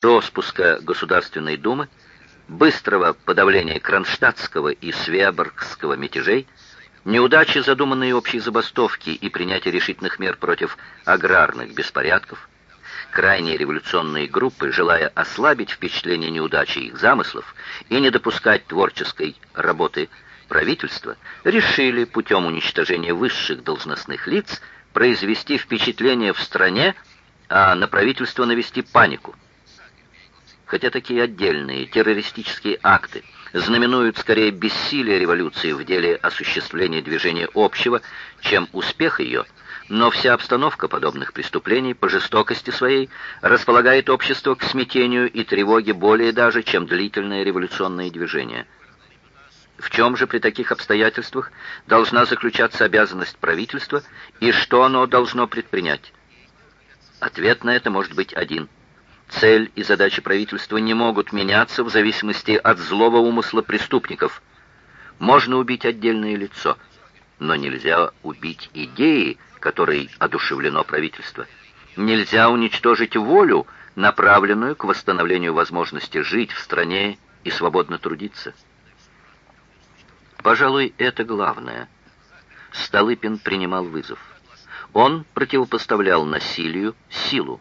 распуска Государственной Думы, быстрого подавления Кронштадтского и Свеборгского мятежей, неудачи задуманной общей забастовки и принятия решительных мер против аграрных беспорядков, крайние революционные группы, желая ослабить впечатление неудачи их замыслов и не допускать творческой работы правительства, решили путем уничтожения высших должностных лиц произвести впечатление в стране, а на правительство навести панику хотя такие отдельные террористические акты знаменуют скорее бессилие революции в деле осуществления движения общего, чем успех ее, но вся обстановка подобных преступлений по жестокости своей располагает общество к смятению и тревоге более даже, чем длительное революционное движение. В чем же при таких обстоятельствах должна заключаться обязанность правительства и что оно должно предпринять? Ответ на это может быть один – Цель и задачи правительства не могут меняться в зависимости от злого умысла преступников. Можно убить отдельное лицо, но нельзя убить идеи, которой одушевлено правительство. Нельзя уничтожить волю, направленную к восстановлению возможности жить в стране и свободно трудиться. Пожалуй, это главное. Столыпин принимал вызов. Он противопоставлял насилию силу.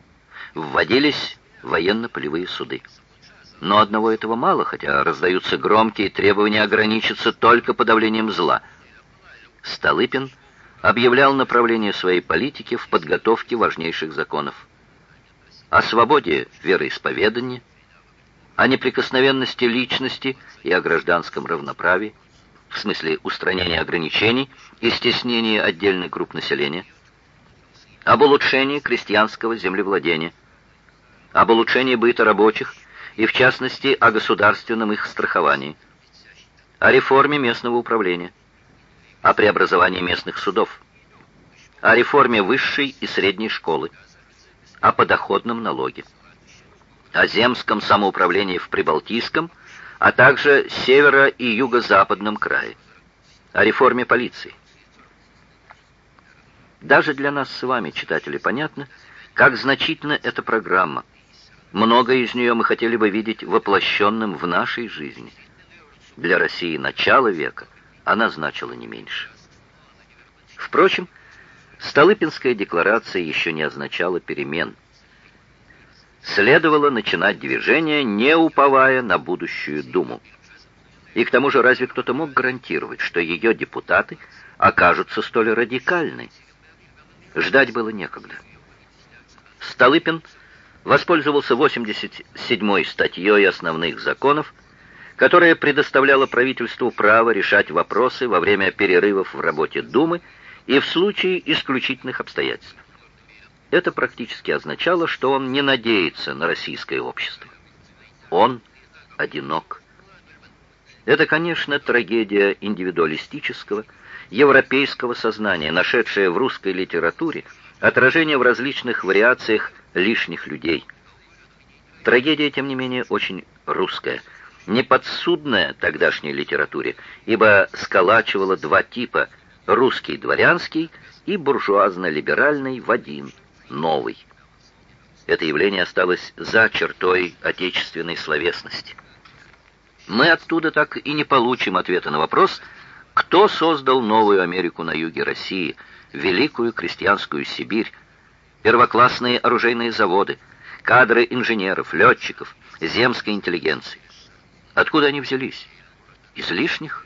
Вводились военно-полевые суды. Но одного этого мало, хотя раздаются громкие требования ограничиться только подавлением зла. Столыпин объявлял направление своей политики в подготовке важнейших законов. О свободе вероисповедания, о неприкосновенности личности и о гражданском равноправии, в смысле устранения ограничений и стеснения отдельных групп населения, об улучшении крестьянского землевладения – об улучшении быта рабочих и, в частности, о государственном их страховании, о реформе местного управления, о преобразовании местных судов, о реформе высшей и средней школы, о подоходном налоге, о земском самоуправлении в Прибалтийском, а также северо- и юго-западном крае, о реформе полиции. Даже для нас с вами, читатели, понятно, как значительна эта программа – Многое из нее мы хотели бы видеть воплощенным в нашей жизни. Для России начала века она значила не меньше. Впрочем, Столыпинская декларация еще не означала перемен. Следовало начинать движение, не уповая на будущую Думу. И к тому же разве кто-то мог гарантировать, что ее депутаты окажутся столь радикальны? Ждать было некогда. Столыпин воспользовался 87-й статьей основных законов, которая предоставляла правительству право решать вопросы во время перерывов в работе Думы и в случае исключительных обстоятельств. Это практически означало, что он не надеется на российское общество. Он одинок. Это, конечно, трагедия индивидуалистического, европейского сознания, нашедшая в русской литературе отражение в различных вариациях лишних людей. Трагедия, тем не менее, очень русская, неподсудная тогдашней литературе, ибо сколачивала два типа – русский дворянский и буржуазно-либеральный в один, новый. Это явление осталось за чертой отечественной словесности. Мы оттуда так и не получим ответа на вопрос, кто создал новую Америку на юге России, великую крестьянскую Сибирь, первоклассные оружейные заводы, кадры инженеров, летчиков, земской интеллигенции. Откуда они взялись? Из лишних?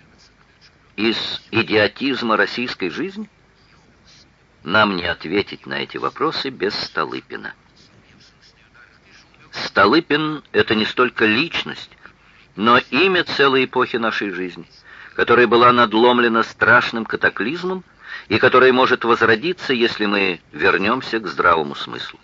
Из идиотизма российской жизни? Нам не ответить на эти вопросы без Столыпина. Столыпин — это не столько личность, но имя целой эпохи нашей жизни, которая была надломлена страшным катаклизмом и которая может возродиться, если мы вернемся к здравому смыслу.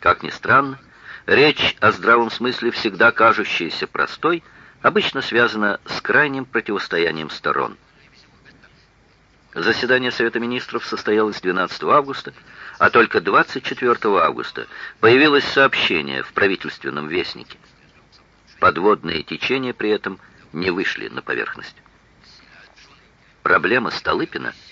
Как ни странно, речь о здравом смысле, всегда кажущаяся простой, обычно связана с крайним противостоянием сторон. Заседание Совета Министров состоялось 12 августа, а только 24 августа появилось сообщение в правительственном вестнике. Подводные течения при этом не вышли на поверхность. Проблема Столыпина –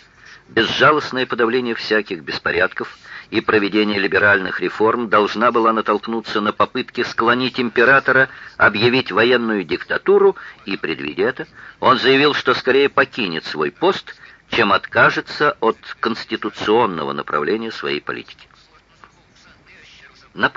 безжалостное подавление всяких беспорядков и проведение либеральных реформ должна была натолкнуться на попытки склонить императора объявить военную диктатуру, и, предвидя это, он заявил, что скорее покинет свой пост, чем откажется от конституционного направления своей политики. Напомню,